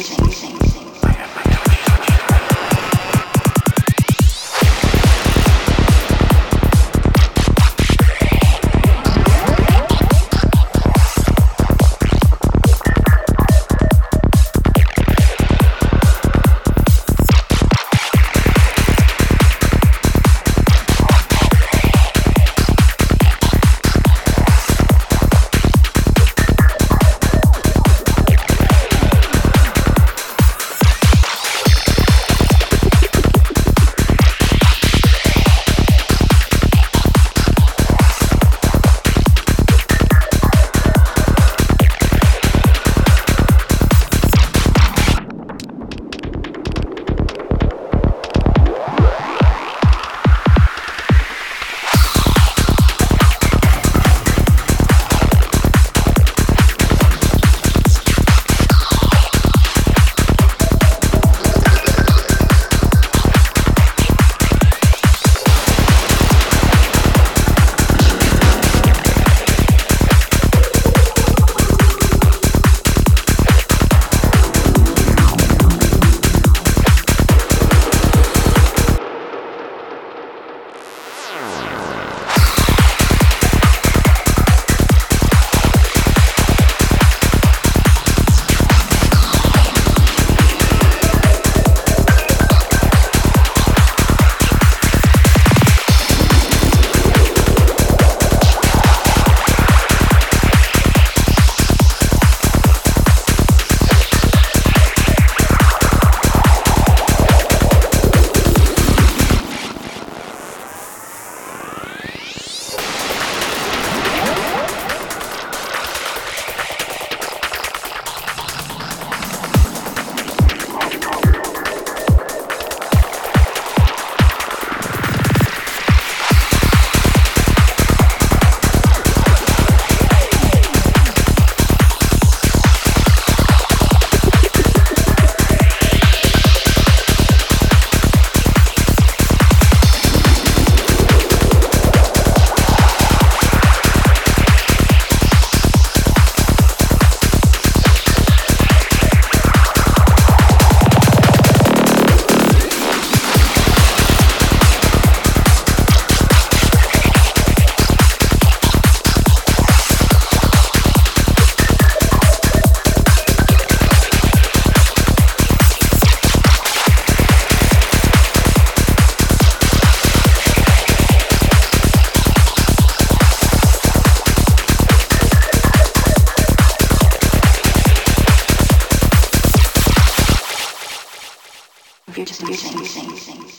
I am, I am. Beautiful. Beautiful. Beautiful.